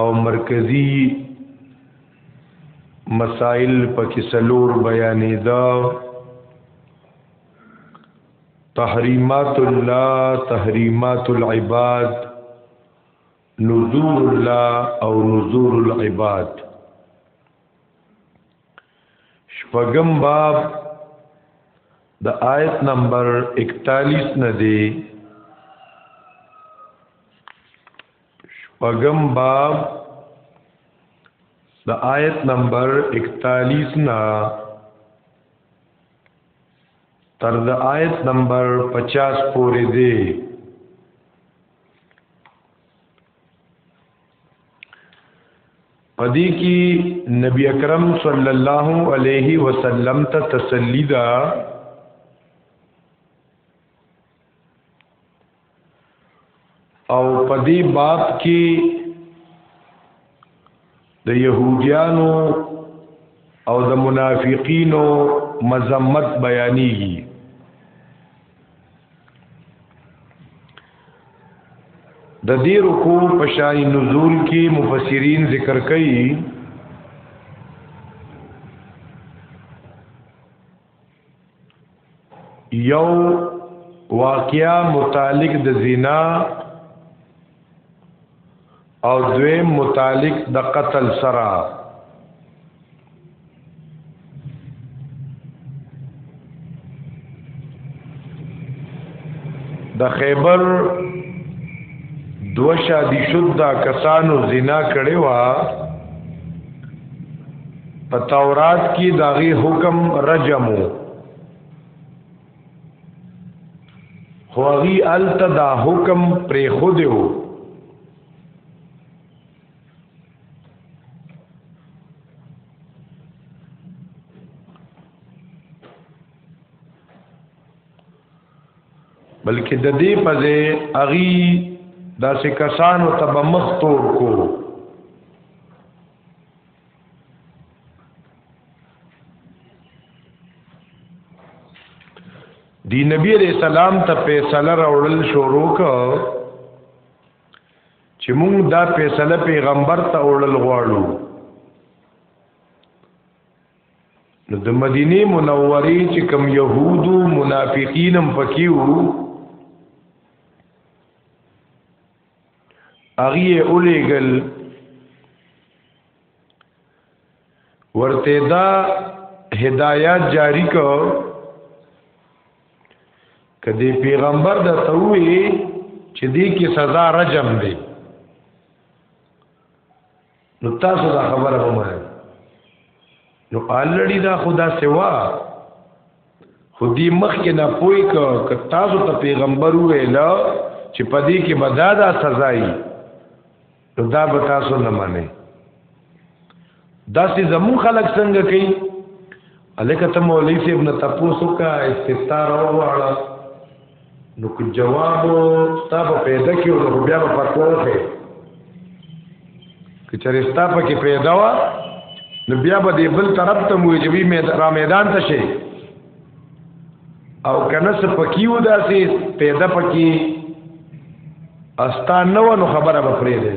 او مرکزی مسائل پکې سلور بیانې دا تحریمات الله تحریمات العباد نذور الله او نذور العباد شپږم باب د آیت نمبر 41 نه دی شپږم باب د آیت نمبر 41 نا تر د آیت نمبر 50 پورې دی پدې کې نبی اکرم صلی الله علیه وسلم ته تسلی ده او په دې باب کې د يهوديانو او د منافقینو مذمت بیانېږي د دې رکو په شان نزول کې مفسرین ذکر کوي یو واقعا متعلق د زنا او دویم متعلق د قتل سره د خیبر دو شادی شد دا کسانو زنا کړي وا په تورات کې داغي حکم رجمو خو غي الت دا حکم پر خود یو بلکې د دې په ځای اغي داسې کسانو ته به مخ تور کو دی نبی علیہ السلام ته فیصله راوړل شروع کړ چې موږ دا فیصله پیغمبر ته وړل غواړو نو د مدینه منورې چې کوم يهودو منافقینم پکې وو اغیه اولیګل ورته دا هدایت جاری کو کدی پیغمبر د توې چې دې کې سزا رجم دی نو تاسو دا خبره هم وایي نو الړی دا خدا سوا خودی مخ کې نه پوي ک تاسو ته پیغمبر ویل چې پدې کې بدادا سزای نو دا به تاسو نه منئ داسې زمو خلک څنګه کوي الکه ته مولوی صاحب نه تاسو کا استفتار او واړه نو که جواب ستا په پیدا کې نو بیا په پکو کې که چېرې ستا په کې پیدا وا نو بیا به دې بل طرف ته مو چې وی را میدان ته شي او کنه څه پکیو داسې پیدا پکې استا نو نو خبره به پرې دی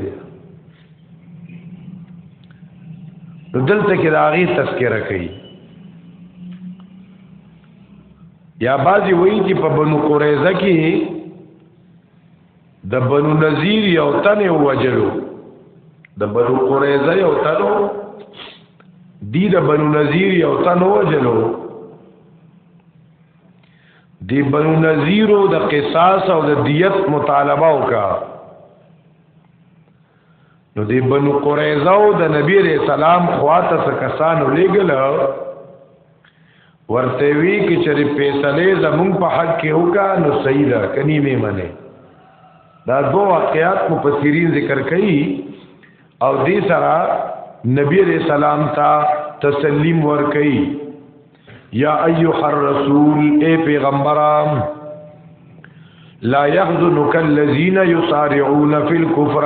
دلته کې د هغه تذکرہ کوي یا بازی وی چې په بنو قریظه کې د بنو نذیر یو تن وجلو د بنو قریظه یو تن دی د بنو نذیر یو تن وجلو دی بنو نذیرو د قصاص او د دیت مطالبه وکا نو دی بنو قریظه او د نبی رسول الله خواته څخه کسانو لګل ورته وی کی چری پیسلې زمون په حق کې وکا نو صحیح ده کني می منه دا دو واقعات مفسرین ذکر کړي او دې سره نبی رسول سلام ته تسلیم ور کړي یا ایها الرسول اے پیغمبرام لا يحزنك الذين يسارعون في الكفر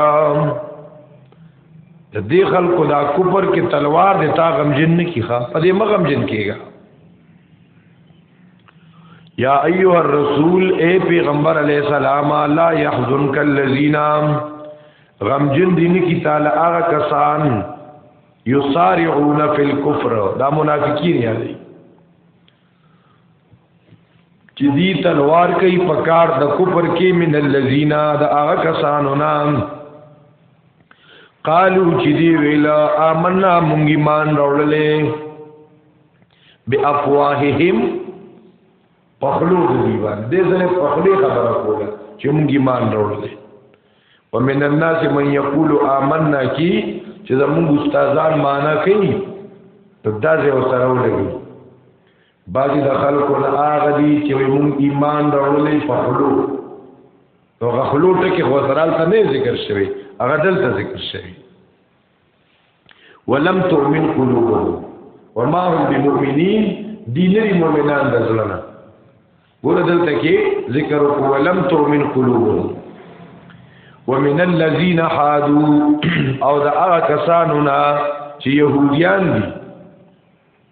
د دې خلکو دا کوپر کې تلوار د تا غمجن نه کیخه په دې مغم جن کیږي یا ایها الرسول اے پیغمبر علی السلام لا يحزنک الذین غمجن دین کی تعالی هغه کسان یسارعون فی الكفر دا منافقین یادی چې دی تلوار کوي په کار د کفر کې من الذین د هغه کسانو نام قالو چې دی ویلا آمنا مونږ ایمان راوړلې بافواههم پخلو دی باندې دې سره پخلي خبره کوله چې مونږ ایمان راوړلې ومن الناس من یقول آمنا کی چې زموږ استادان معنا کوي په داسې او سره ولګي بعضی د خلکو نه هغه دي چې موږ ایمان راوړلې په خلو نو غخلو ټکي خو سره نه ذکر شوی هغه دلته ذکر شوی ولم تؤمن قلوبهم وما هم بمؤمنين دینری مؤمنان د زړه ګور دلته کې ذکر او ولم تؤمن قلوبهم ومن الذين حادو او دا هغه کسانو نه چې يهوديان دي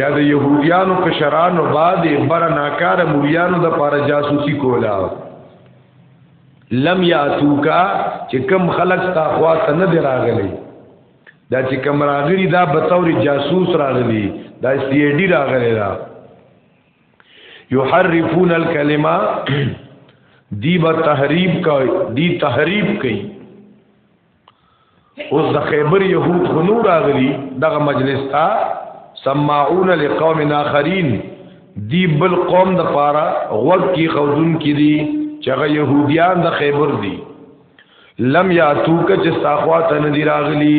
یا د يهوديانو کشرانو باندې بر ناکاره مليانو د پاره جاسوسي کولا لم یاتوکا چې کم خلق تا خوا ته نه دی راغلی دا چې کم راغلی دا به تور جاسوس راغلی دا سی ای ډی راغلی دا یحرفون الکلمه دی به تحریف کوي دی تحریف کوي اوس د خیبر يهود خنو راغلي دغه مجلس ته سماعون لقوم اخرین دی بل قوم د پاره غوږ کی خودون کی دی چې هغه يهوديان د خیبر دي لم یاتوک چې ساخوا تن دی راغلي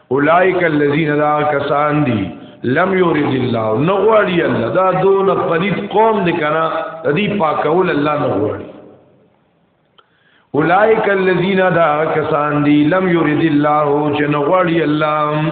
اولائک الذین لا کسان دی لم یرید الله نو غواړي الله دا دون پلیت قوم دی کنه دی پاکول الله نو غواړي اولائک الذین دا کسان دی لم یرید الله چې نو غواړي الله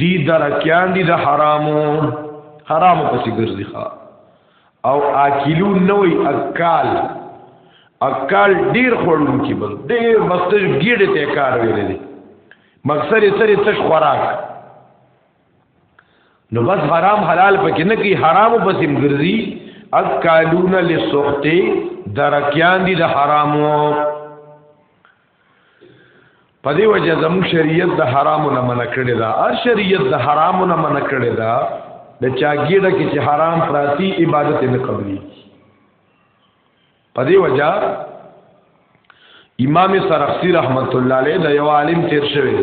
دی درکیان دی د حرامو حرامو پسې ګرځي ښا او اکلو نوې اکال اکال ډیر خورون کی بس ډیر بس ته ګیډه ته کار ویلې دي مقصد یې سره تش خوراک نو بس حرام حلال پکې نه کی حرام پسې ګرځي اکالون لسخته درکیان دي د حرامو په دې وجه زموږ شریعت د حرامو نه منع کړی دا هر شریعت د حرامو نه منع کړی دا د چاګیډه کې چې حرام پراتی عبادت نه قبلي په دې وجه امام سرخسی رحمت الله علیه د یو عالم تیر شوی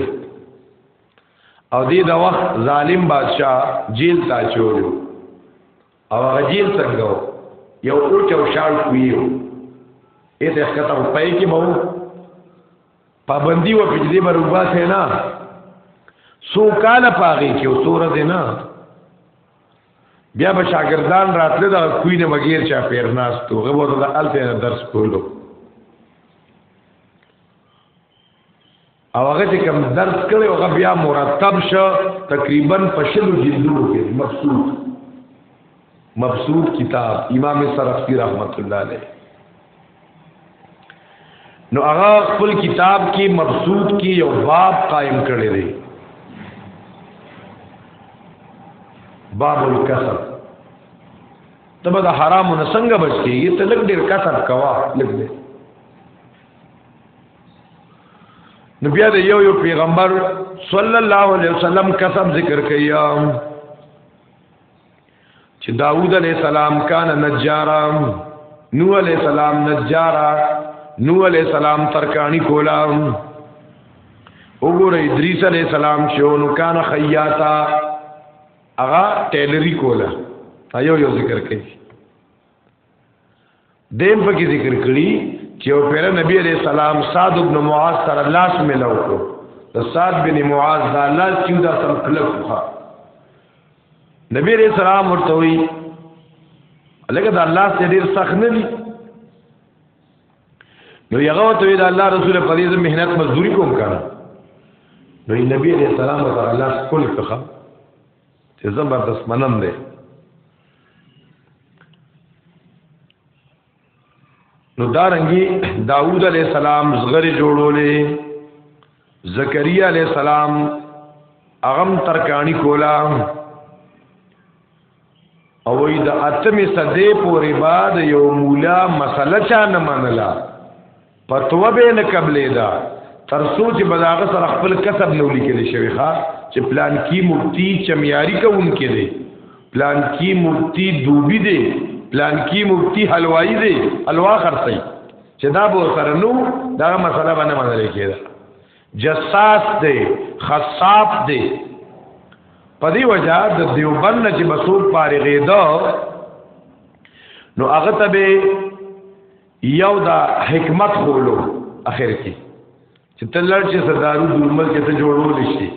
او دې د وخت ظالم بادشاہ جیل تا چولیو او هغه جیل څنګه و یو اوچ او شال کویو ایت اخکتا و پای کی باو پابندی و پجدی بر اوبا سے نا سو کال پاگی کی و سور دینا بیا به شاگردان راتله دا کوی نه مګیر چا پیر ناس تو غو ته الته درس کولو او هغه چې کوم درس کړي هغه بیا مرتب شو تقریبا په شلو جلدونو کې مبسوط مبسوط کتاب امام سرخسی رحمت الله علیه نو هغه خپل کتاب کې مبسوط کې یو باب قائم کړی دی باب الکسب تبه د حرامو نه څنګه بچ کیږي ته لګ ډیر کسب کوا لګ ډیر نو بیا د یو یو پیغمبر صلی الله علیه وسلم قسم ذکر کیا چې داوود علیہ السلام کان نجارا نو علیہ السلام نجارا نو علیہ السلام ترکانی کولا وګوره ادریس علیہ السلام شو نو کان خیاتا اغا ټیلری کولا ایو یو ذکر کوي دیم په کې ذکر کړی چې او پیر نبی علیہ السلام صاد ابن معاذ سره لاس ملاو کو د صاد بن معاذ دا لاس چې دا سم کلک وخا نبی علیہ السلام ورته وی لکه دا لاس ډیر سخت نه دی نو یغه ته وی دا الله رسول په دې مهنت مزدوری کوم کړه نو نبی علیہ السلام ته الله خپل کړه چې زبردست منم دی نو دارنګي داوود علی السلام زغری جوړولې زکریا علی السلام اغم ترکانی کولا او وی د اتمه صدې پورې بعد یو مولا مسله چا نه منله فتوا به نه قبلې دا تر سوچ بداغه سره خپل کسب نو لیکل شوی ښا چې پلان کی مفتی چمیاری کوون کې دی پلان کی مفتی دوبی دی پلان کی مفتی حلوایی دی الوا خرڅی چې دا به سره نو دا مسله باندې منل کېده جساس دی خصاف دی په دې وجہ د دیوبند چې مسعود فارغې ده نو هغه ته به یو دا حکمت خولو اخر کې چې تلل چې سردارو دولمل کې ته جوړول شي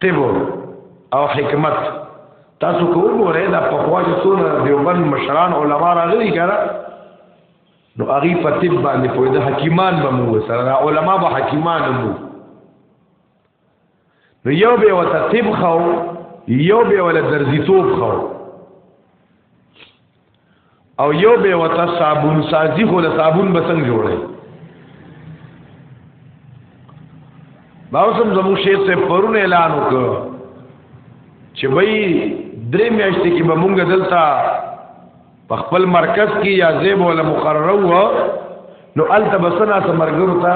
تیبو او حکمت تاسو کو وګورئ دا په خوا چې څونه دیوبند مشران علما راغلي کړه نو هغه په طب باندې پوهه د حکیمان به مو سره علما به حکیمان مو نو یو به وته طب خو یو به ول درځي توپ خو او یو به وته صابون سازي خو له صابون بسنګ جوړي باوسم زمو شیخ سے پرون اعلان وکړ چې وای درې میاشتې کې به مونږ دلته په خپل مرکز کې یا زیب ولا مقرره و نو الته بسنا سمرګرو ته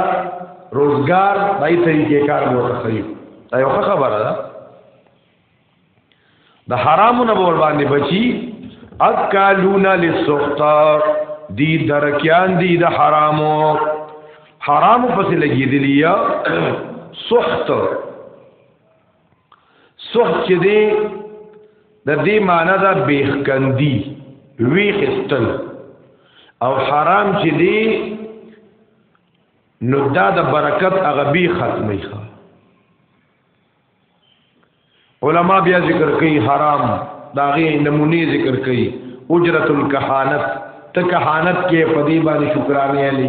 روزګار دای طریقې کار مو تخریب دا یو خبره ده د حرامو نه ور باندې بچي اکالون للسخطا دی درکیان دی د حرامو حرامو پسې لګیدلی یا سخط سوخ چې دی د دې معنی دا بیخکندی وی خستل او حرام چې دی نو دا د برکت هغه بی ختمي ښه علما بیا ذکر کوي حرام دا غي نمونه ذکر کوي اجرت الکهانت ته کهانت کې پدی باندې شکرانه علي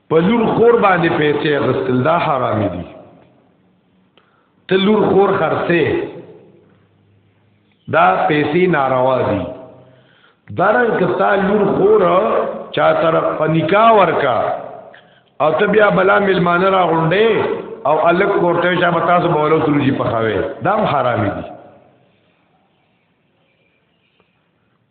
په لور خور باندې پیسې غسل دا حرام دي ته لور خور خرڅه دا پیسې ناروا دي درن کتا لور خور چا تر پنیکا ورکا او ته بیا بلا ملمانه را غونډې او الګ کوټه شا بتا سو بولو تلوجي پخاوي دام حرامي دي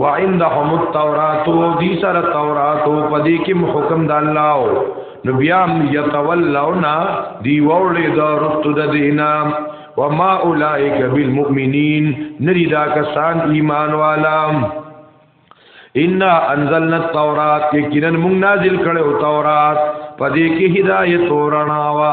وعندهم التوراۃ دی سره تورات او پدې کې حکم د الله نو بیا یتولونا دی وړې د رستو د دینا وما اولئک بالمؤمنین نری دا کسان ایمان والا ان انزلنا التوراۃ یقینا موږ نازل کړو تورات پدې کې هدایت ورناوه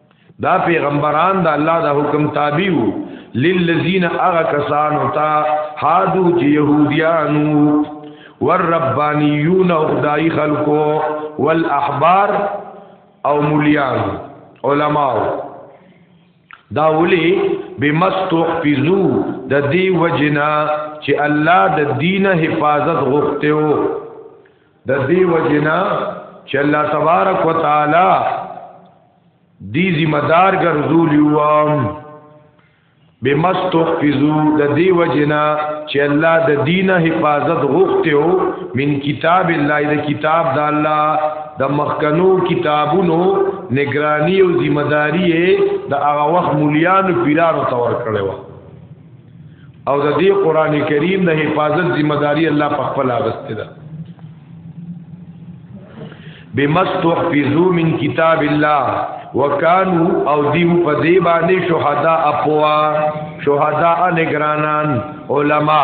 دا پیغمبران د الله د حکم تابع وو للذین اغا کسانو تا حادو چې يهوديانو والربانيون او خدای خلقو والاحبار او مليان علماء دا ولي بمستحفظو د دې وجنا چې الله د دین حفاظت غوښته د دې وجنا چې الله تبارک وتعالى دې ذمہ دار ګرځولي و بمستحفظو د دې وجنا چې الله د دینه حفاظت غوښته او من کتاب الله د کتاب د الله د مخکنو کتابونو نگرانی او ذمہ داری د هغه وخت مليانو پیرانو تور کړو او د دې قران کریم د حفاظت ذمہ داری الله په خپل اغسته ده بمستحفظو من کتاب الله وکانو او دیو په دی باندې شهدا اپوا شهدا نگرانان علما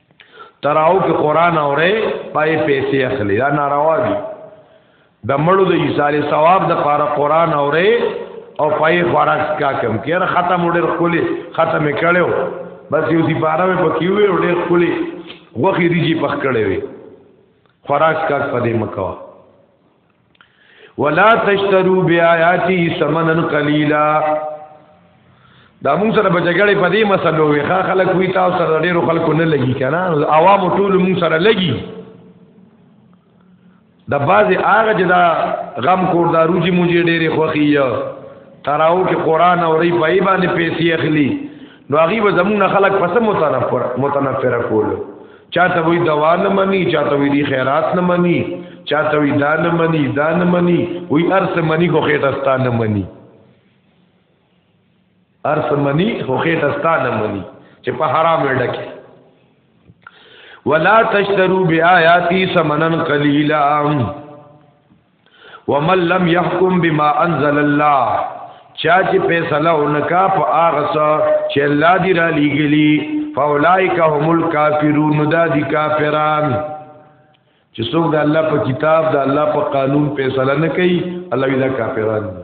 تراو کې قران اورې پای پیسې اخلي دا ناروا دي د مړو د ایصال ثواب د پاره قران اورې او پای خورک کا کم کېره ختم وړر خولي ختم کړو بس یو دی پاره په کیوې وړر خولي وخی ریږي پخ کړې وي خوراک کا پدې مکوا ولا تشترو بیااتی ثمنن قلیلا دا موږ سره بچګړې په دې مسلو وي خا خلک وي تاسو سره ډېرو خلکو نه لګي کنه عوام ټول موږ سره لګي د بازي هغه چې دا غم کور دا روجي مونږ ډېرې خوخي یا تراو کې قران او ری پای باندې پیسې اخلي نو هغه به زمونږ خلک پس متنفر متنفر کول چاته وی دوا نه مني چاته وی دی خیرات نه مني چاته وی دا نه مني دا نه مني وی ارس مني خو خېټه ستا نه مني ارس مني خو خېټه ستا نه مني چې په حرام ډکه ولا تشترو بیااتی سمنن قلیلا ومن لم يحكم بما انزل الله چا چې فیصله اونکا په هغه څه چې الله دی را لېګلی فاولائک هم الکافرون دا دي کافران چې څوک د الله په کتاب د الله په قانون فیصله نه کوي الله وی دا کافران دي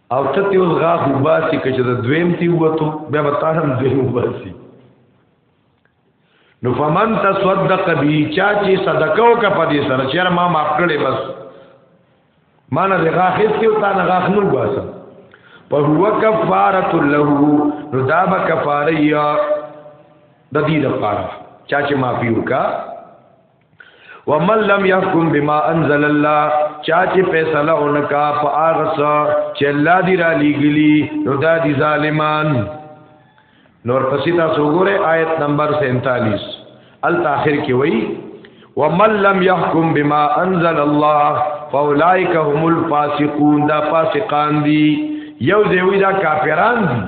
او ته تی اوس غاخ وباسي که چې د دویم تی وته بیا به تا هم دویم وباسي نو فمن تصدق بی چا چې صدقه وکړه په دې سره چې ما معاف کړې بس ما نه غاخ هیڅ یو تا نه غاخ نو وباسه په هو کفاره له نو دا به کفاره یا د دې لپاره چا چې معافي وکړه ومن لم يحكم بما انزل الله چا چې فیصله اونکا په هغه څه چې الله دی را لېګلی نو دا دي ظالمان نور پسې تاسو وګوره آیت نمبر 47 ال تاخر کې وایي ومن لم يحكم بما انزل الله فاولائک هم الفاسقون دا فاسقان دي یو ځای وی دا کافران دي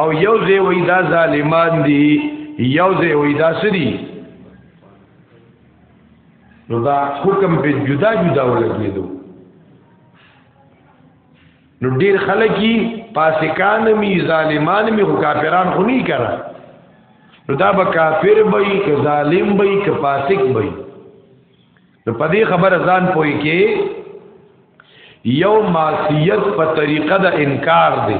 او یو ځای وای دا ظالمان دي یو ځای وای دا سری نو دا حکم په جدا جدا ولګیدو نو ډیر خلک پاسکان می ظالمان می خو کافران خو نه کرا نو دا به کافر بې که ظالم بې که فاسق بې نو په دې خبره ځان پوي کې یو معصیت په طریقه د انکار دی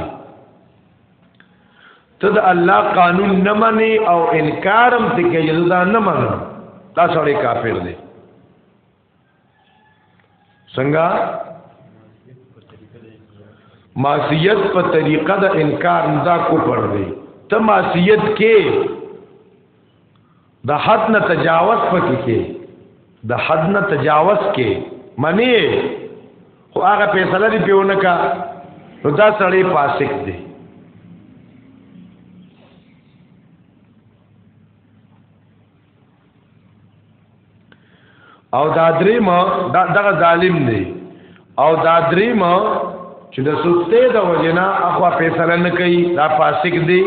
ته د الله قانون نه منې او انکارم ته کې جزا نه منې دا سړی کافر دی څنګه معصیت په طریقه د انکار نه دا کو پر دی ته معصیت کې د حد نه تجاوز پکې کې د حد نه تجاوز کې منی خو هغه فیصله دی پیونه کا نو دا سړی فاسق دی او دا دریم دا دغه ظالم دی او دا دریم چې د سسته د وجنا اخوا فیصله نه کوي دا فاسق دی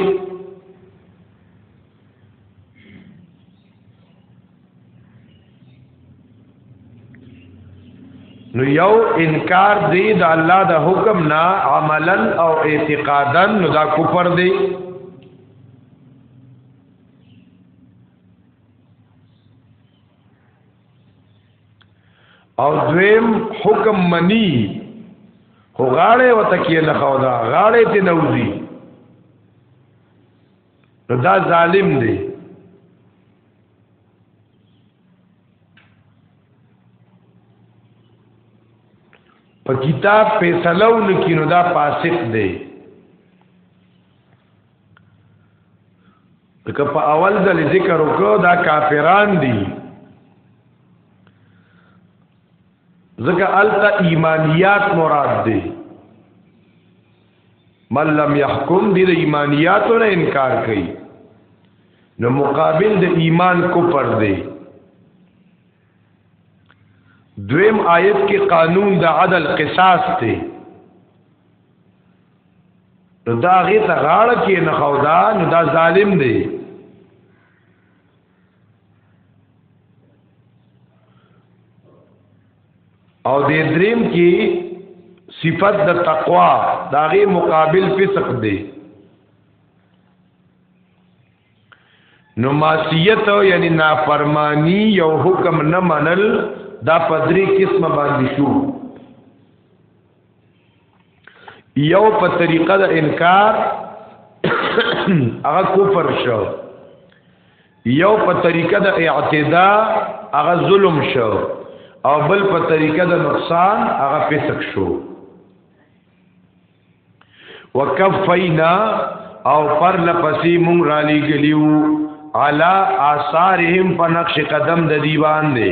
نو یو انکار دی د الله د حکم نه عملا او اعتقادا نو دا کفر دی او دویم حکم منی هو غاړه وتکیه نه خو دا غاړه ته نوځي دا ظالم دی په کتاب فیصله ونکینو دا فاسق دی که په اول ځل ذکر وکړو دا کافران دي ځکه الته ایمانیات مراد دی من لم يحكم دې د ایمانیاتو نه انکار کوي نو مقابل د ایمان کفر دی دویم آیت کې قانون د عدل قصاص دی نو دا غي ته غاړه کې نه خودا نو دا ظالم دی او د دریم کې صفت د تقوا داغه مقابل فسق دی نو معصیت یعنی نافرمانی یو حکم نه منل دا پدری قسم باندې شو یو په طریقه د انکار هغه کفر شو یو په طریقه د اعتدا هغه ظلم شو او بل په طریقه د نقصان هغه فسق شو وکفینا او پر لپسی مونږ را لګلیو علا آثارهم په نقش قدم د دیوان دی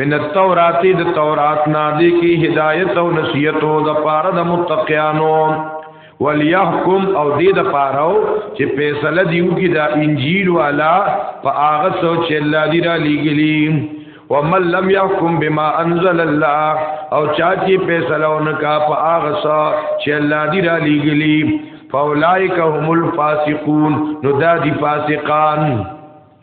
من التورات د تورات نه دی کی هدایت او نصیحت او د پاره د متقیانو وليحكم او دې د پاره چې فیصله دیو کی دا انجیل والا په هغه څو چې الله دی را لګلی ومن لم يحكم بما انزل الله او چا چې فیصله ونکا په هغه څو چې الله دی را لګلی فاولائک هم الفاسقون نو دا دی فاسقان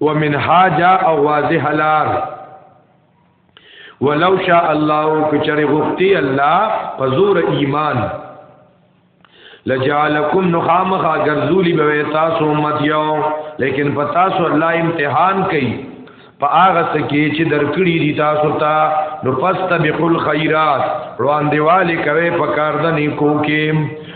ومنها جاء او واضح لار ولو شاء الله کچره غفتی الله حضور ایمان لجعلکم نخامخا گرزولی بوی تاسو امت یو لیکن په تاسو الله امتحان کوي په هغه سکه چې درکړي دي تاسو ته نو فاستبقوا الخيرات روان دیواله کوي په کار د نیکو کې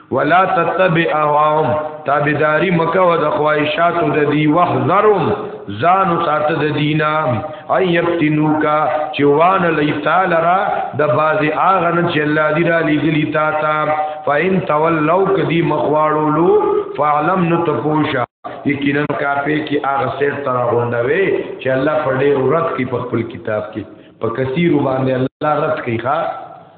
ولا تتبع اهواهم تابعداري مکه و د خواهشاتو د دی وحذرهم ځان سات د دینا اي يبتنوکا چې وان لای تعالی را د بازي اغه نه چې الله دی را لګلی تا تا فاین تولوا کدی مخواړولو فعلم نو تپوشا یقینا کاپه کې اغه سیر تر غونډوي چې الله پر دې رات کې په خپل کتاب کې په کثیر باندې الله رات کوي ښا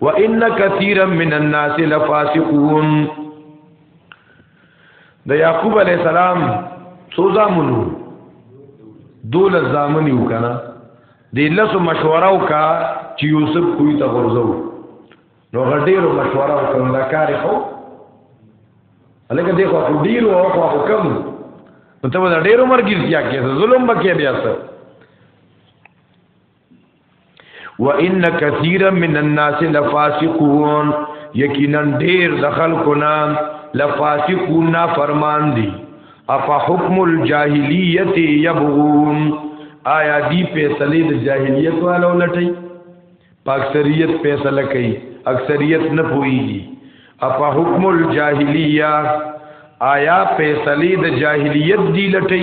وان كثيرا من الناس لفاسقون د یعقوب علی السلام څو زامنو دول زامن یو کنه د لاسو مشوره وکا چې یوسف کوی ته ورځو نو غډیرو مشوره وکړه دا کار خو الګ دې خو ډیرو او خو کم نو ته دا ډیرو مرګ کیږي چې ظلم بکې بیا سره وان كثيرا من الناس لفاسقون یقینا ډیر د خلکو نام لفاسقون فرمان دي اف حکم الجاهلیت یبغون آیا دی فیصله د جاهلیت والو لټي پاکثریت فیصله کوي اکثریت نه پويږي اف حکم الجاهلیه آیا فیصله د جاهلیت دی لټي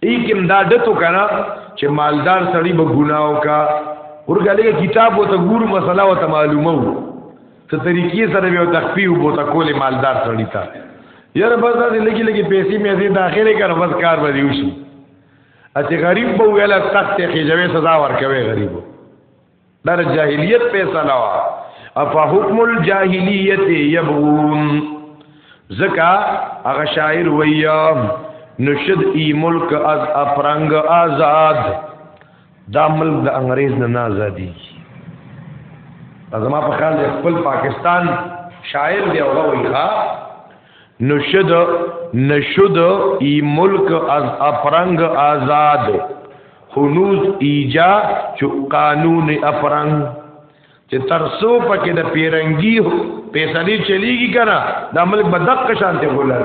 ایکم دا دتو کنه چې مالدار سړی به ګناو کا ورګلې کتاب وته ګورو مسله وته معلومه وو ته طریقې سره به تخفیف وو ته کول مالدار سړی تا یاره بس دا لګي لګي پیسې مې دې داخله کړ بس کار به دیوشي اته غریب به ویلا سخت کې جوې سزا ورکوي غریبو در جاهلیت فیصله وا اف حکم الجاهلیت یبغون زکا هغه شاعر ویا نشد ای ملک از افرنگ آزاد دا ملک د انګريز نه نه آزادي زما په خیال خپل پاکستان شاعر دی او وایي ها نشد نشد ای ملک از افرنگ آزاد هنوز ایجا چو قانون افرنگ چې ترسو پکې د پیرنګي پیسې چلیږي کنه د ملک بدق شانته ګولر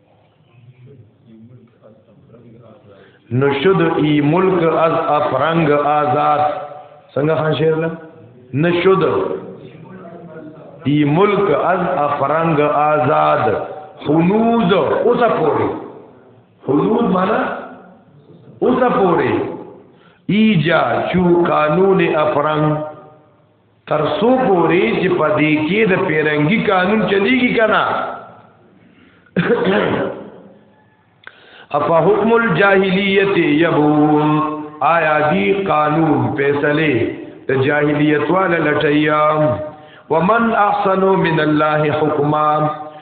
نشد ای ملک از افرنگ آزاد څنګه خان شعر له نشد ای ملک از افرنگ آزاد حنود اوسه پوری حنود معنا اوسه پوری ایجا چو قانون افرنگ تر سو پورې چې په دې کې د پیرنګي قانون چلیږي کنه افا حکم الجاهلیت یبون آیا دی قانون فیصله د جاهلیت والا لټیا ومن احسن من الله حکما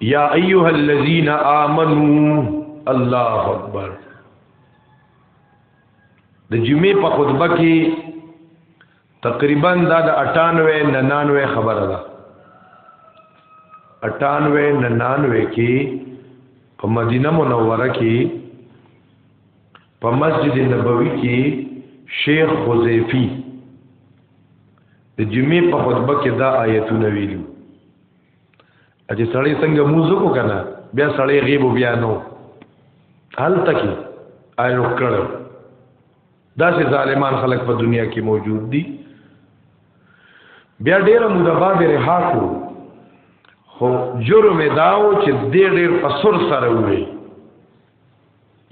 یا ایها الذین آمنو الله اکبر د جمعې په خطبه کې تقریبا دا د 98 99 خبره ده 98 99 کې په مدینه منوره کې په مسجد نبوي کې شیخ حذیفی د جمعې په خطبه کې دا آیتونه ویلو چې سړی څنګه موزه کو کنه بیا سړی غیب بیا نو حال تکي آیو کړو دا چې ظالمان خلک په دنیا کې موجود دي بیا ډیر موده بعد رها کو خو جرم داو چې دې ډیر په سر سره وي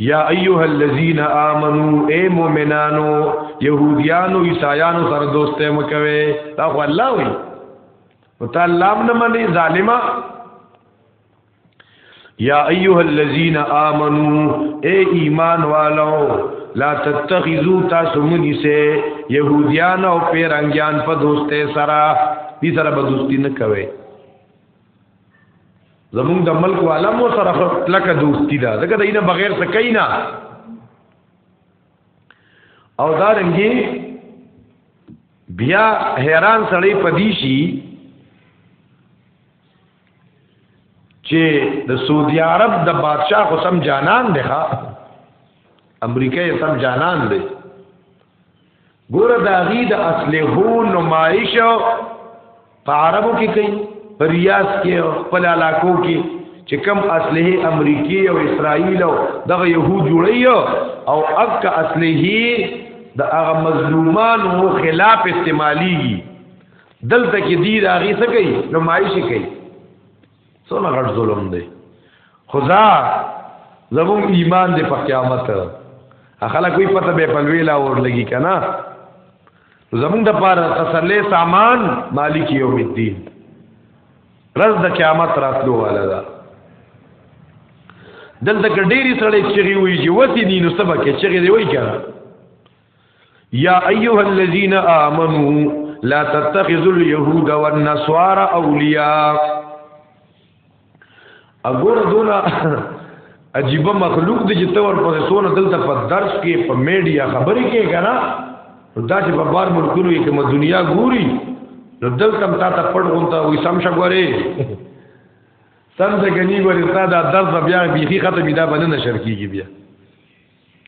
یا ایها الذین آمنو اے مومنانو يهوديانو عیسایانو سره دوستې مکوي دا خو الله وي او ته الله نه مني ظالما یا ایها الذین آمنو اے ایمان والو لا تتخذو تاسو منی سے یهودیان او پیرنګیان په دوستې سره دې سره به دوستی نه کوي زمونږ د ملک والا مو سره لکه دوستی ده ځکه د اینه بغیر څه کوي نه او دا رنګي بیا حیران سړی پدیشي چې د سعودي عرب د بادشاہ خو سم جانان دی ښا امریکا یې سم جانان دی ګوره د هغې د اسلحو نمایش په عربو کې کوي په ریاض کې او خپل علاقو کې چې کم اسلحه امریکای او اسرائیل او دغه يهود جوړي او اګه اسلحه د هغه مظلومانو خلاف استعمالي دلته کې دی راغی څه کوي نمایش کوي څونه غټ ظلم دی خدا زمون ایمان دی په قیامت خلک وی پته به پلویلا اور لګی کنه زمون د پاره تسلی سامان مالک یوم الدین رز د قیامت راتلو والا دا دلته ډېری سړی چغي وی چې وتی دین سبا کې چغي دی وی کنه یا ایها الذین آمنو لا تتخذوا اليهود والنصارى اولیاء اګور دونه عجیب مخلوق دی چې تور په سونه دلته په درس کې په میډیا خبرې کې کنا دا چې په بار ملکونو کې کوم دنیا ګوري نو دلته هم تا ته پړ غونتا وې سم شګوري سم څنګه نیولې تا دا درس بیا بیخي ختمې دا باندې نشر کیږي بیا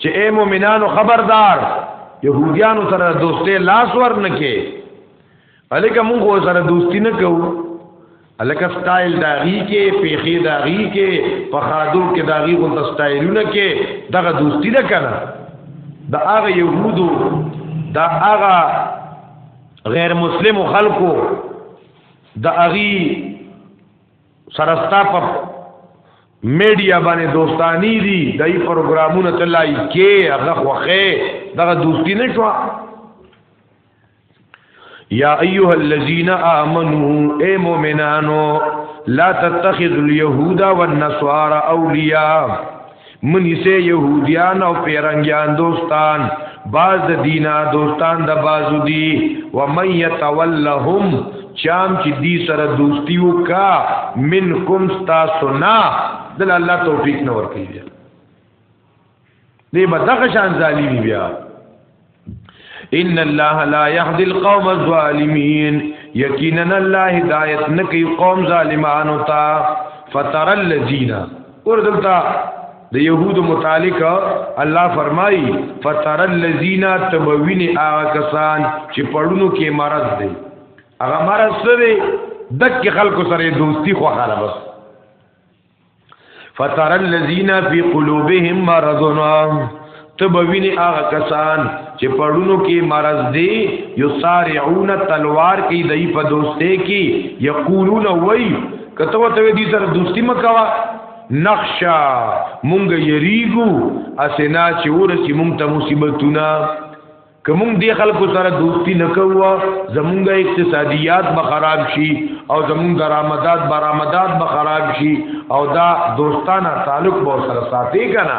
چې اے مؤمنانو خبردار يهوديانو سره دوستي لاس ورنکې الکه موږ سره دوستی نه کوو الکه سټایل داغي کې پیخي داغي کې پخادو کې داغي غو سټایلونه کې دغه دوستی نه کنه د هغه يهودو د هغه غیر مسلم خلکو د هغه سرستا په میډیا باندې دوستانی دي دای پروګرامونه ته لایک کې هغه خوخه دغه دوستی نشو یا ایها الذین آمنو اے مومنانو لا تتخذوا اليهود والنصارى اولیاء منی سے یهودیان او پیرنګیان دوستان باز دینا دوستان د بازو دی و من یتولهم چام چې دی سره دوستی وکا منکم تاسو نه دل الله توفیق نه ورکړي بیا دې بدغه شان ظالمی بیا ان الله لا يهدي القوم الظالمين یقینا الله هدایت نکي قوم ظالمانو ته فتر الذين ور دلته د يهودو متعلق الله فرمایي فتر الذين تبوين اکسان چې پړونو کې مرض دی هغه مرض سره دک خلکو سره دوستی خو خراب بس فتر الذين في قلوبهم مرض ته به ویني هغه کسان چې پړونو کې مرز دی یو سارعون تلوار کې دای په دوسته کې یقولون وای کته وته دې سره دوستی مکوا نخشا مونږ یریګو اسنا چې ورسی مونږ ته مصیبتونه کوم دې خلکو سره دوستی نکوا زمونږ اقتصادیات به خراب شي او زمونږ درآمدات برآمدات به خراب شي او دا دوستانه تعلق به سره ساتي کنه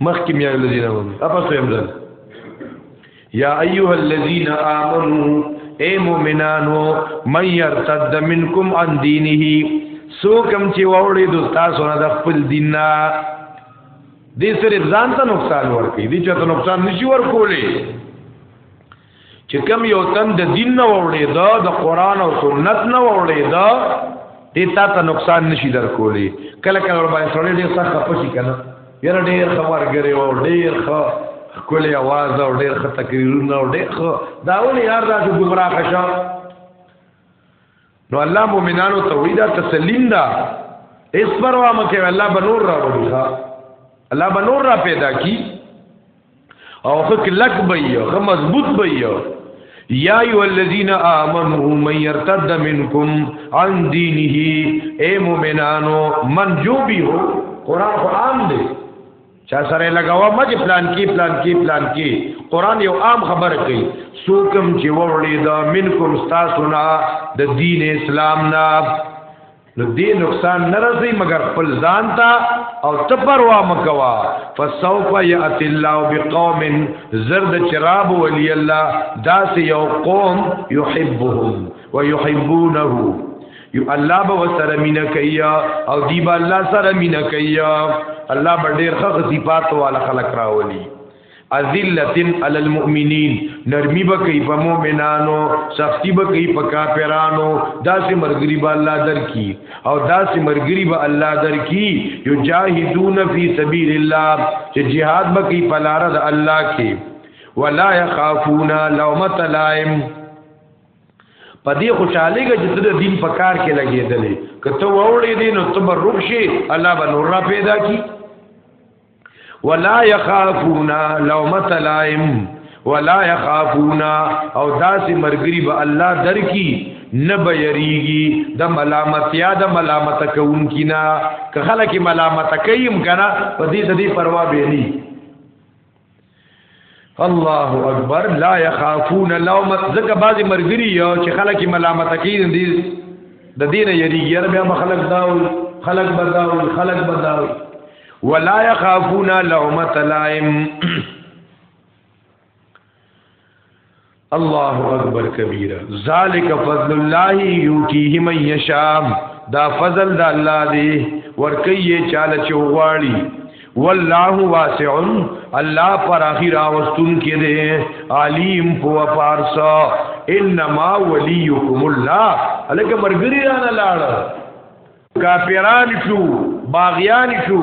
مخکې میا الذین آمنو اپس په امزل یا ایها الذین آمنو اے مومنانو من یرتد منکم عن دینه سو کم چې وړي د تاسو نه د خپل دین نه دې صرف ځان ته نقصان ورکړي دې چاته نقصان نشي ورکولې چې کم یو تن د دین نه وړي دا د قران او سنت نه وړي دا دې تا ته نقصان نشي درکولې کله کله ور باندې سره ډېر سخت پشي کنه یره ډېر خبر ګره او ډېر خو کولې आवाज او ډېر خو تقریرونه او ډېر خو دا ولې یار دا چې ګمراه شه نو الله مؤمنانو ته وی دا تسلیم ده اس پروا مکه الله بنور را وړي الله بنور را پیدا کی او خک لک بی او خک مضبوط بی یا ایو الذین آمنو من یرتد منکم عن دینه اے مومنانو من جو بھی ہو قرآن قرآن دے چا سره لګاوه مج پلان کې پلان کې پلان کې قران یو عام خبر کوي سوکم چې وړلې دا منکم تاسو نه د دین اسلام نه نو دې نقصان نه رسي مگر خپل ځان ته او تپروا مکوا فسوف یات الله بقوم زرد چراب ولی الله داس یو قوم یحبهم ويحبونه یو الله به وسره مینا کوي او دی به الله سره مینا کوي الله به ډېر ښه صفات والا خلق راولي ازلتن علی المؤمنین نرمی به کوي په مؤمنانو سختی به کوي په کافرانو داسې مرګري به الله درکي او داسې مرګري به الله درکي یو جاهدون فی سبیل الله چې jihad به کوي په لار د الله کې ولا یخافون لومت لائم په دې خوشاله کې چې د دین په کار کې لګېدلې کته وړې دین او تبر رخصي الله به نور را پیدا کی ولا يخافون لومت لائم ولا يخافون او داسې مرګري به الله درکې نه به یریږي د ملامت یا د ملامت کوون کینا که خلک ملامت کوي هم کنه په دې د دې پروا به نه الله اکبر لا يخافون لومت زکه بعضی مرګری یو چې خلک ملامت کین دي د دین یریږي یار بیا خلک داول خلک بداول خلک بداول ولا يخافون لومت لائم الله اکبر کبیره ذالک فضل الله یوتیه من یشاء دا فضل د الله دی ورکیه چاله چوغواړي والله واسع الله پر اخر اوستون کې دی علیم پو پارسا انما ولیکم الله الکه مرګری رانه لاړ کافران شو باغیان شو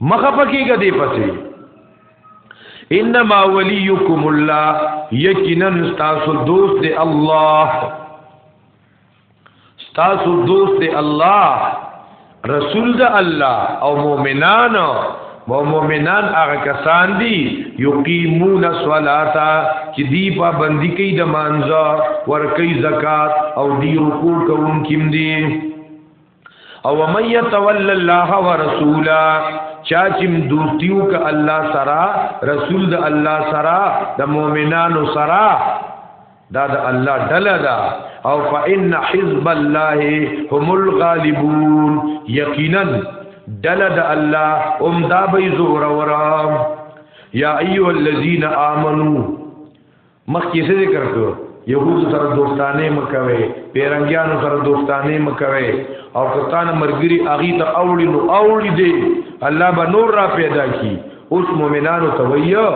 مخه پکېګه دی پسې انما وليكم الله یقینا تاسو دوست دی الله تاسو دوست دی الله رسول د الله او مؤمنان او مؤمنان هغه کسان دي یقیمون الصلاۃ چې دی پابندی کوي د مانځه ور کوي زکات او دی رکوع کوونکې دي او من يتول الله ورسولا چا چې دوستیو ک الله سرا رسول د الله سرا د مؤمنانو سرا دا د الله ډله ده او فإن حزب الله هم الغالبون یقینا ډله د الله هم دا به زور ورا یا ایو الذین آمنو مخکې څه ذکر کړو يهودو سره دوستانه مکوي پیرنګيانو سره دوستانه مکوي او کتان مرګري اغي ته اوړي نو اوړي دي الله به نور را پیدا کی اوس مؤمنانو ته ویو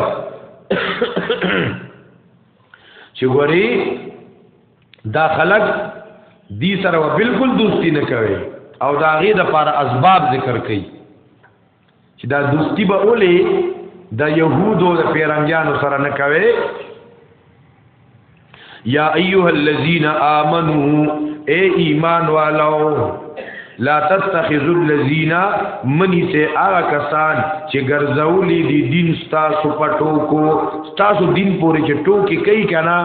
چې ګوري دا خلق دی سره بالکل دوستی نه کوي او دا غي د لپاره اسباب ذکر کوي چې دا دوستی به اولی د يهودو د پیرنګیانو سره نه کوي یا ایها الذین آمنو اے ایمان والو لا تتخذوا الذين منی سے هغه کسان چې ګرځولې دي دین ستاسو پټو کو ستاسو دین پورې چې ټوکی کوي کنه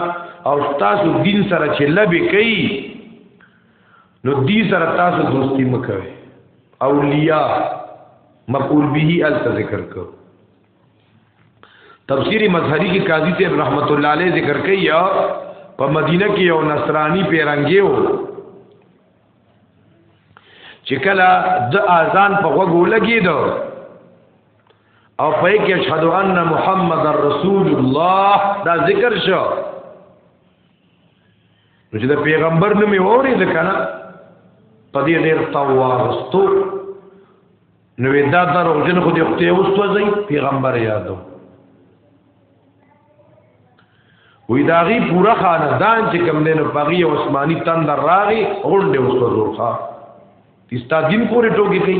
او ستاسو دین سره چې لبي کوي نو دی سره تاسو دوستی مکوي اولیاء مقول به ال ذکر کو تفسیری مظهری کی قاضی ته رحمت الله علیه ذکر کوي په مدینه کې یو نصرانی پیرنګیو چې کله د اذان په غوږو لګید او په کې اشهد ان محمد رسول الله دا ذکر شو نو چې د پیغمبر نوم یې واورېد که نه په دې ډېر تاو واغستو نو دا دروغجن خو دې خدای وسوځي پیغمبر یادو وی داغي پورا خاندان چې کم دینو پغی عثماني تندر راغي غونډه وسوځو ښا تیستا دین پورې ټوګي کوي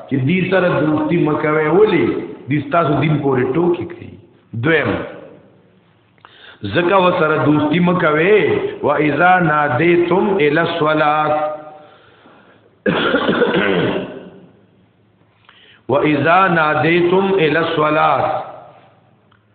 چې دې سره دوستی مکوي ولې دې تاسو دین پورې ټوکی کوي دویم زکه و سره دوستی مکوي و اذا نادیتم ال الصلات و اذا نادیتم ال الصلات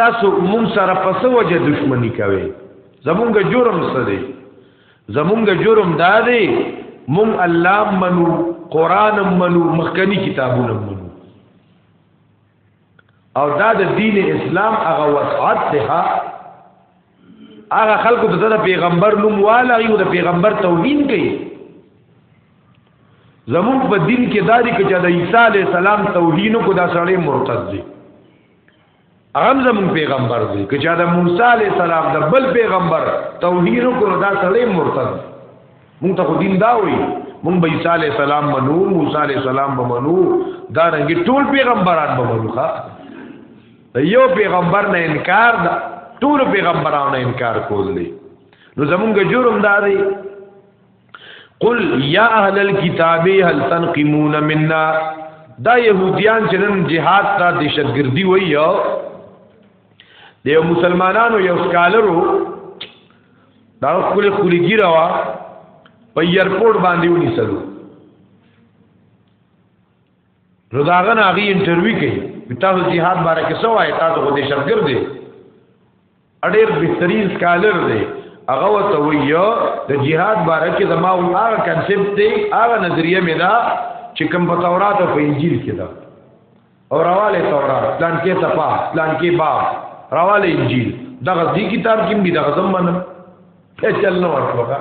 تاسو مونږ سره په څه وجه دښمنی کوي زمونږ جرم څه دی زمونږ جرم دا دی مونږ الله منو قران منو مخکنی کتابونه منو او دا د دین اسلام هغه وسعت ته هغه خلکو ته د پیغمبر نوم والا یو د پیغمبر توهین کوي زمون په دین کې دادی کې چې د عیسی علی السلام توهین کو دا سړی مرتد دی هغه زمون پیغمبر دی که چا د موسی علی السلام د بل پیغمبر توهین کو دا سړی مرتد مونږ ته دین دا وی مونږ به عیسی علی السلام منو موسی علی السلام به منو دا رنګ ټول پیغمبران به منو ښا یو پیغمبر نه انکار دا ټول پیغمبرانو نه انکار کول دي نو زمونږ جرم دا دی قل یا اهل الكتاب هل تنقمون منا دا يهوديان چې نن جهاد ته دهشتګردي وایي د یو مسلمانانو یو سکالرو دا خپل خلګی راوا په ایرپورټ باندې ونیسلو نو داغه نه هغه انټرویو کوي تاسو جهاد باره کې سوای تاسو خو دې شرګر دي اړیر بهترین سکالر دی هغه وته ویو د جهاد باره کې زما او هغه کنسپټ دی هغه نظریه مې دا چې کوم په تورات او په انجیل کې دا او راواله تورات پلان کې صفه پلان کې باب راواله انجیل دغه دې کتاب کې دې دغه زمون په چل نه ورکوګه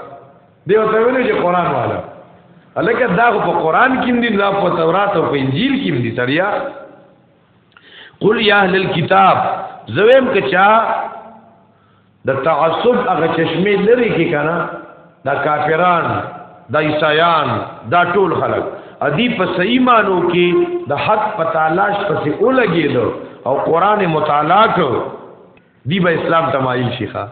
دی او ته ویل چې قران والا الکه دا په قران کې دې نه په تورات او په انجیل کې دې تړیا قل یا اهل الكتاب زویم کچا د تعصب هغه چشمه لري کې کنه دا کافران دا عیسایان دا ټول خلک ادی په صحیح مانو کې د حق په تلاش پسې اولګید او قران مطالعه کو دی به اسلام تمایل شيخه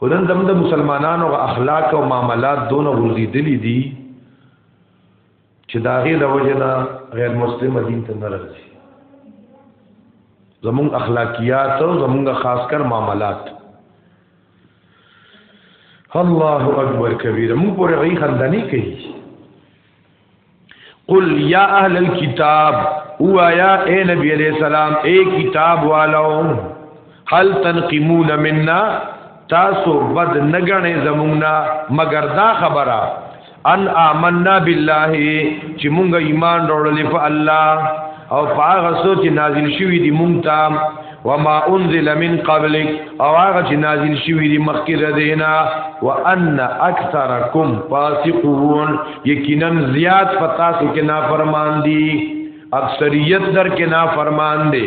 خدان دم د مسلمانانو اخلاق او معاملات دونه ورزيدلې دي چې دا غي د وجنه غیر مسلم دین ته نه راځي زمون اخلاقیات او زمونږ خاص کر معاملات الله اکبر کبیر مو پر غي خندنی کوي قل یا اهل الكتاب او یا اے نبی علیہ السلام اے کتاب والو هل تنقمون منا تاسو بد نګنې زمونږه مگر دا خبره ان آمنا بالله چې مونږ ایمان راوړل په الله او هغه څه چې نازل شوی دی مونږ ته وما انزل من قبلك او هغه چې نازل شوی دی مخکې د دینا وان اکثرکم فاسقون یقینا زیات پتا سو کې نافرمان دي اکثریت در کې نافرمان دي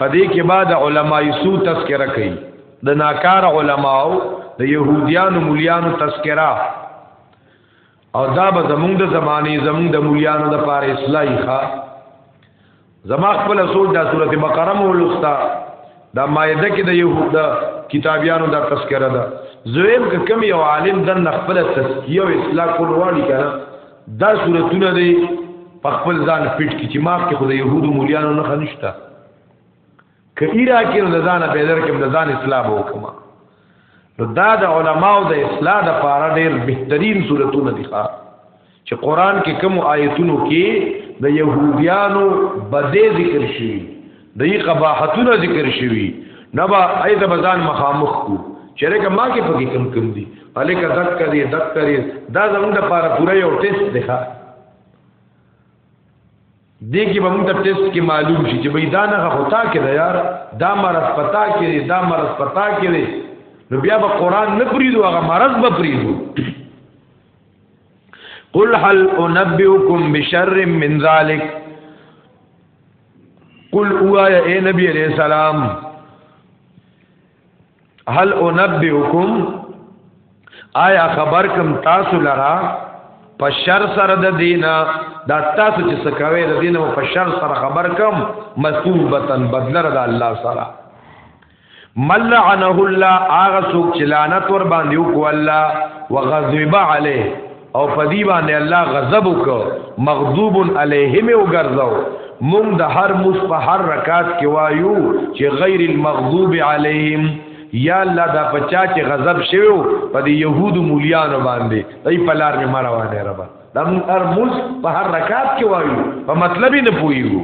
پدې کې بعد علما یسو تذکرہ کوي د ناکار علماو د يهوديانو مليانو تذکرہ او دا به زمونږ د زمانه زمونږ د مليانو د پاره اصلاحي ښا زما خپل سوچ دا سورته بقره مو لستا دا مایده کې د يهودا کتابيانو دا تذکرہ ده زویم که کم یو عالم دن خپل تزکیه او اصلاح کول والی کنه دا صورتونه دی په خپل ځان فټ کی چې ماف کې خو د يهودو مولانو نه خنشتا کئیرا کې نو ځان په در کې د ځان اصلاح وکما نو دا د علماو د اصلاح د پاره ډېر بهترین صورتونه دي ښا چې قران کې کوم آیتونو کې د يهوديانو بده ذکر شوی دې قباحتونه ذکر شوي نبا اې د بزان مخامخ کو چرګه ما کې پکې کم کم دي الک دک کړي دک کړي دا زموږ د پاره پوره یو ټیسټ دی ښا دې کې به موږ د ټیسټ کې معلوم شي چې بې دانه هوتا کې دا یار دا مرز پتا کې دا مرز پتا کې نو بیا به قران نه پریدو هغه مرز به پریدو قل هل انبئكم بشر من ذلك قل اوایا اے نبی علیہ السلام هل انبئکم آیا خبر کم تاسو لرا په شر سره د دینا دا تاسو چې سکوي د دینه په شر سره خبر کم مسوبتن بدلره د الله سره ملعنه الله هغه څوک چې لعنت ور باندې وکړ الله وغضب عليه او په دی باندې الله غضب وکړ مغضوب عليهم او ګرځاو مونږ د هر مص په هر رکعت کې وایو چې غیر المغضوب عليهم یا الله دا پچا چې غضب شوو په دی يهودو مولیانو باندې دای په لار می مروانه ربا د هر مص په هر رکعت کې وایو په مطلب نه پويو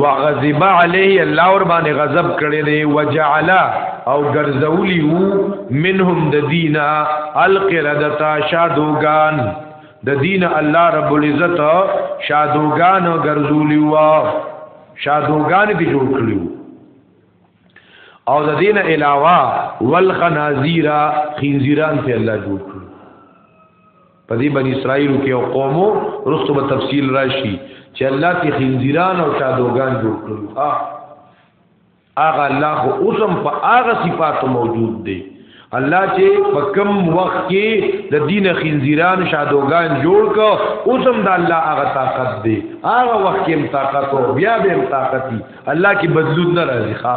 وغضب علیه الله ور باندې غضب کړی دی وجعل او ګرځولی وو منهم د دینه القردتا شادوغان د دین الله رب العزت شادوغان ګرځولی وو شادوغان دی جوړ کړی وو او د دین علاوه والخنازیر خنزیران ته الله جوړ کړو په دې بنی اسرائیل کې او قومو رسو په تفصیل راشي چې الله تی خنزیران او شادوغان جوړ کړو ها اغه الله خو اوسم په اغه صفات موجود دی الله چې په کم وخت کې د دین خنزیران شادوغان جوړ ک اوسم د الله اغه طاقت دی اغه وخت کې طاقت او بیا به طاقتي الله کې بدلون نه راځي ها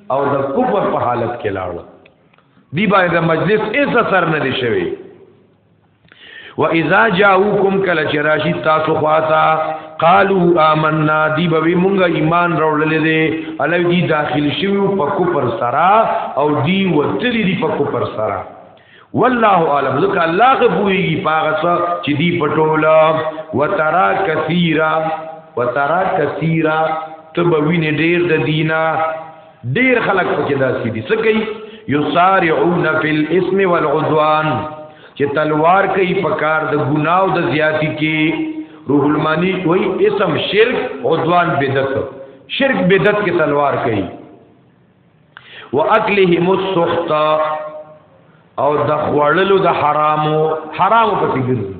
او د کفر په حالت کې لاړو دی باندې د مجلس هیڅ اثر نه دی شوی و اذا جاءوکم کل چراشی تاسو خواتا قالو آمنا دی بوی مونږه ایمان راوړل دي الوی دی داخل شوی په کفر سرا او دی وتلی دی په کفر سرا والله اعلم ځکه الله غوږیږي پاغه څه چې دی پټولا وترا کثیرا وترا کثیرا تبوین ډیر د دینا ډیر خلق پکې داسې دي څه کوي یسارعون فی الاسم والعدوان چې تلوار کوي پکار د ګناو د زیاتی کې روح المانی وای اسم شرک عدوان بدعت شرک بدعت کې تلوار کوي واکلهم السحت او د خوړلو د حرامو حرامو پسې ګرځي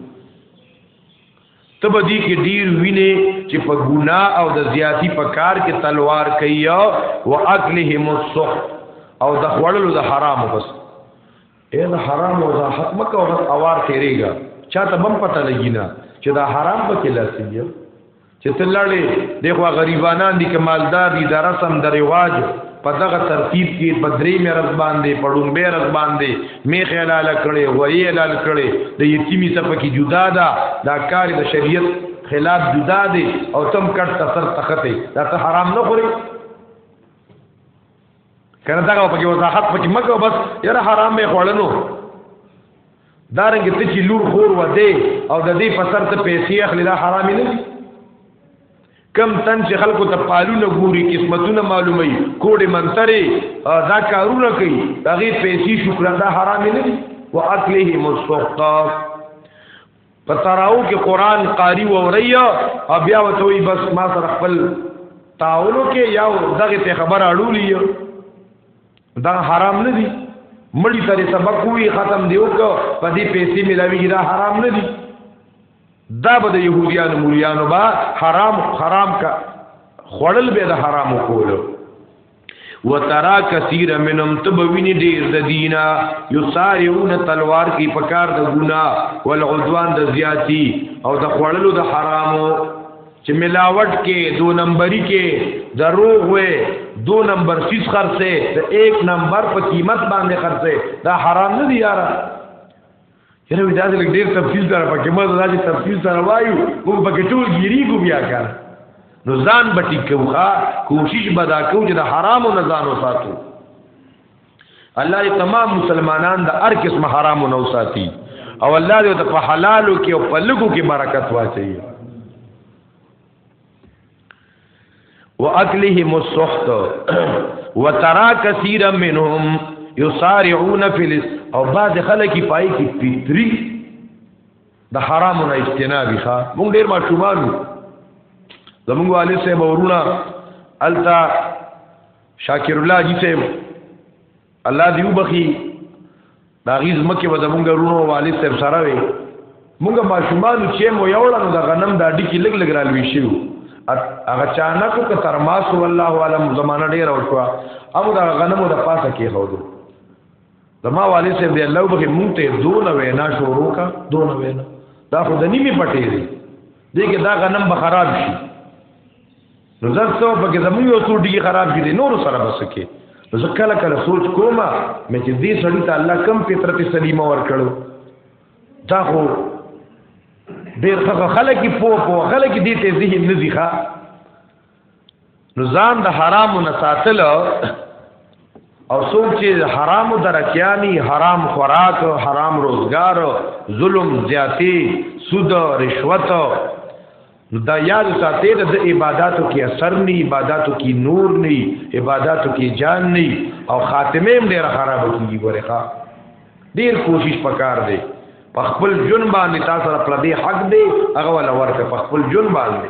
ته به دې کې ډیر وینې چې په ګنا او د زیاتی په کار کې تلوار کوي او اکلهم السحت او د خوړلو د حرامو پسې اے دا حرام وضاحت مکه او بس اوار تیریږي چاته بم پته لګی نه چې دا حرام پکې لاسي چې تلړې دغه غریبانان دي کمالدار دي د رسم د رواج په دغه ترتیب کې بدرې مې رز باندې پړون به رز باندې می خیال کړي وایي اعلان کړي د یتیمی څخه پکې جدا ده دا کار د شریعت خلاف جدا دي او تم کټ تر تخته دا ته حرام نه خوري کنه دا په کې وضاحت پکې مګو بس یره حرام می خوړنو دارنګ ته چې لور خور و دی او د دې په سر ته پیسې اخلي دا حرام نه دي کم تن چې خلکو ته پالونه ګوري قسمتونه معلومي کوډې منتري دا کارونه کوي هغه پیسې شکر دا حرام نه دي واکله مستحق په تراو کې قران قاری و اوریا او بیا وته وی بس ما سره خپل تاولو کې یو دغه ته خبر اړولې دا حرام نه دی مړی ترې سبق وی ختم دیو کو په دې پیسې ملاویږي دا حرام نه دی دا به د يهوديانو موليانو با حرام حرام کا خړل به د حرامو کولو وترا کثیر منهم تبوینی ډیر د دینا یسارعون تلوار کی پکار د ګنا والعدوان د زیاتی او د خړلو د حرامو چې ملاوت کې دو نمبری کې دروغ وې دو نمبر سیس خرڅه ته ایک نمبر په قیمت باندې خرڅه دا حرام نه دی یاره یره وی تاسو لږ ډیر تفصیل سره پکې ما دا چې تفصیل سره وایو موږ پکې ټول ګیریږو بیا کار نو ځان بټی کوخه کوشش بدا کو چې د حرامو نه ځان وساتو الله دې تمام مسلمانان د هر قسم حرامو نه وساتي او الله دې ته په حلالو کې او په لګو کې برکت واچي واکلهم السحت وترى كثيرا منهم يسارعون في الاس او بعض خلک پای کی فطری د حرام نه اجتناب ښه مونږ ډیر ماشومان زمونږ والد صاحب ورونه التا شاکر الله جی صاحب الله دی وبخي دا غیز مکه به زمونږ رونو والد صاحب سره وي مونږ ماشومان چې مو یوړل نو د غنم دا ډکی لګ لګ رالوي شو هغه چانه کو که ترماس والله علم زمانہ ډیر او شو ابو دا غنم د پاسه کې هو دو زما والد صاحب دی الله وبخي مونږ ته دون وینا شروع کا دون وینا دا خو د نیمه پټې دی دغه دا غنم به خراب شي نو زر څو په کې زموږ یو څو ډیګي خراب دي نور سره بس کې نو زه کله کله سوچ کوم مې چې دې سړی ته الله کم فطرت سلیمه ور کړو دا خو ډیر خغه خلک په په خلک دې ته ذهن نه ځخه نو ځان د حرامو نه ساتل او څوک چې حرامو درکیانی حرام خوراک حرام روزگار ظلم زیاتی سود رشوت نو دا یاد ساتي د عبادتو کې اثر نه عبادتو کې نور نه عبادتو کې جان نه او خاتمه هم ډیره خراب کیږي ورخه ډیر کوشش پکار دی په خپل جون باندې تاسو سره پر دې حق دی هغه ولا ورکه په خپل جون باندې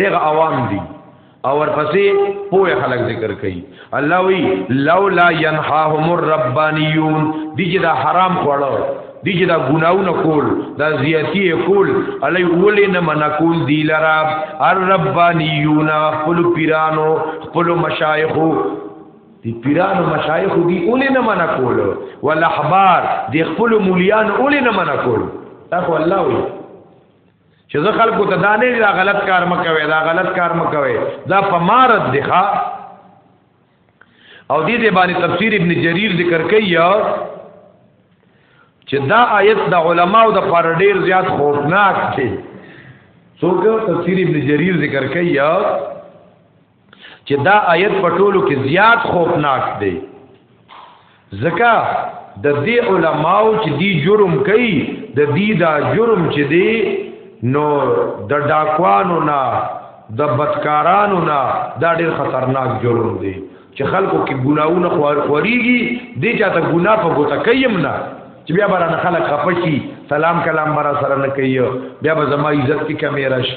دغه عوام دي او ورپسې پوه خلک ذکر کوي الله وی لولا ينهاهم الربانيون دي چې دا حرام خوړل دي چې دا ګناونه کول دا زیاتی کول علی ولې نه منا کول دی لرا الربانيون خپل پیرانو خپل مشایخو دی پیرانو مشایخ دی اولی نه منع کول ول احبار دی خپل مولیان اولی نه منع کول تاسو الله وی چې زه خلکو ته دا نه دا غلط کار مکوي دا غلط کار مکوي دا په مارد دی ښا او دې دې باندې تفسیر ابن جریر ذکر کوي چې دا آیت د علماو د پر ډیر زیات خوفناک دی څوک تفسیر ابن جریر ذکر کوي چې دا آیت په ټولو کې زیات خوفناک دی ځکه د دې علماو چې دی جرم کوي د دې دا جرم چې دی نو د ډاکوانو نه د بدکارانو نه دا ډېر خطرناک جرم دی چې خلکو کې ګناونه خوريږي دې چاته ګنا په ګوته کيم نه چې بیا برانه خلک خپشي سلام کلام برا سره نه کوي بیا به زما عزت کې کمی راشي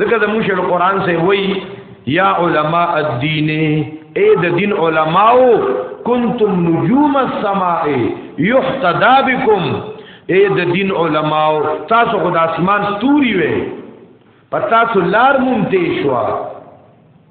ځکه د مشر قران سه وی یا علماء الدین اے د دین علماو کنتم نجوم السماء یحتدا بكم اے د دین علماو تاسو خدای اسمان ستوري وې پتا سو لار مونږ ته شو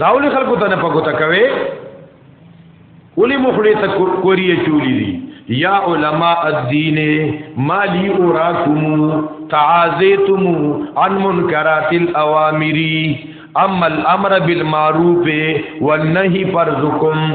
داولی خلکو ته نه پکو تا کوي ولی مخړی ته کوریه چولی دي یا علماء الدین مالی اوراکم تعازیتم عن منکرات الاوامری اما الامر بالمعروف والنهي فرضكم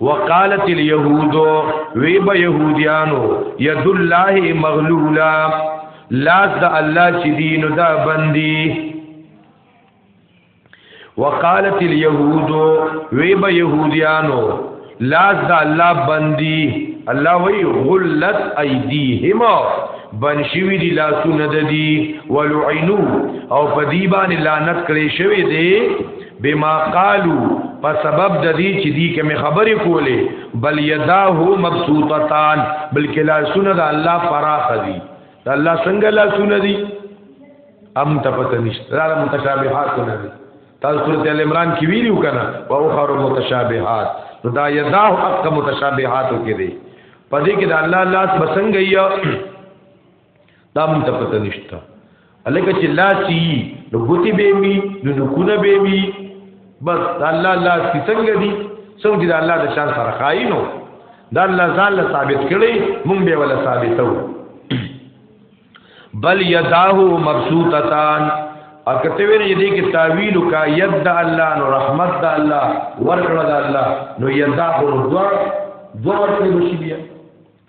وقالت اليهود وی به يهوديانو يد الله مغلولا لاس د الله چې دین دا بندي وقالت اليهود وی به يهوديانو لاس د الله بندي الله وی غلت ايديهم بن شوی دی لاسونه د دی ولعنو او په دی باندې لعنت کړی شوی دی بما قالو په سبب د دې چې دې کوم خبرې کولې بل یداه مبسوطتان بلکې لا سونه د الله فراخ دي د الله څنګه لا سونه دي ام ته پته نشته دا متشابهات نه دي تاسو سورته ال عمران کې ویلو کنه او اخر متشابهات نو دا یداه حق متشابهات کې دي پدې کې د الله لاس بسنګ یې دا مونږ ته پته نشته الکه چې لاسی نو ګوتی به وي نو نکونه به وي بس الله الله چې څنګه دي څنګه دي الله د شان سره خاينو دا الله ځان له ثابت کړي مونږ به ولا ثابتو بل یداه مبسوطتان اکته ویل دې کې تعویل کا ید الله نو رحمت د الله ورکړه د الله نو یداه نو دوه دوه ورکړي بشي بیا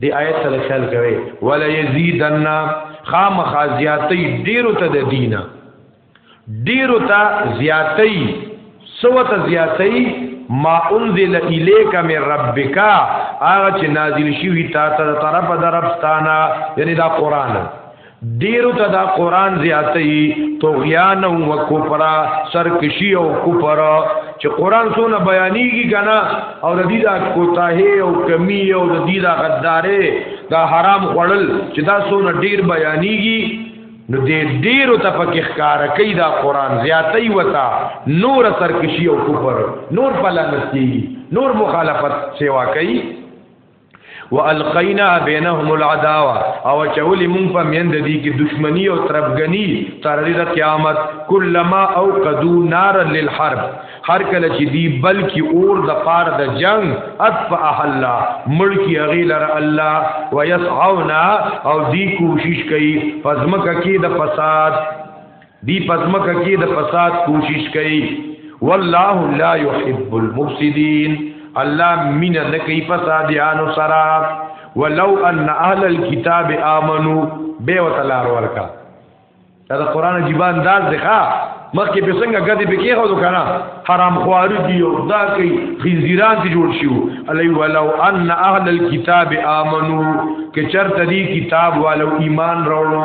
دی آیت سره خیال کوي ولا یزیدن خامخا زیاتی ډیرو ته د دینه ډیرو ته زیاتی سو ته زیاتی ما انزل الیک من ربک هغه چې نازل شوی تا ته طرف درپستانه یعنی دا قران ډیرو ته دا قران زیاتې توغیان او کفر سرکشی او کفر چې قران سونه بیانېږي کنه او د دې دا کوتاهي او کمی او د دې دا غدارې دا حرام خړل چې دا سونه ډیر بیانېږي نو دې ډیرو ته پکې ښکار کوي دا قران زیاتې وتا نور سرکشی او کفر نور پلانستی نور مخالفت سیوا کوي والقینا بینهم العداوه او چولی مونږ په میند دي کې دشمنی او تربګنی تر دې قیامت کلمہ او قدو نار للحرب هر کله چې دی بلکی اور د پار د جنگ اطفئه الله ملکی غیل الله ويسعونا او دی کوشش کوي پزمک کې د فساد دی پزمک کی د فساد کوشش کوي والله لا يحب المفسدين الله مين نه کوي فساديانو سرا ولو ان اهل الكتاب امنو به وتلار ورکا دا قران جيبان داز ځخه مخکې په څنګه غدي به کېغو دو کنه حرام خواري دی او دا کوي خنزیران دي جوړ شيو الی ولو ان اهل الكتاب امنو که چرته دی کتاب والو ایمان راوړو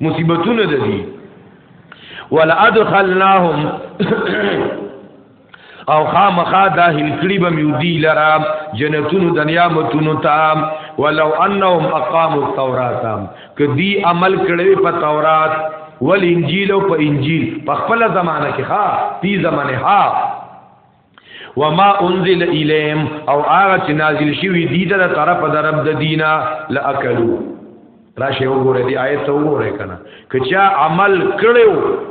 مصیبتونه د دي ولادخلناهم او خامخا داخل کړي به میودی لرا جنتونو د نعمتونو ته ولو انهم اقاموا التوراۃ کدی عمل کړي په تورات ول انجیل او په انجیل په خپل زمانہ کې ها پی زمانه ها وما انزل الیم او هغه چې نازل شوی دی د طرف د رب د دینا لاکلو راشه وګوره دی آیت وګوره کنه کچا عمل کړو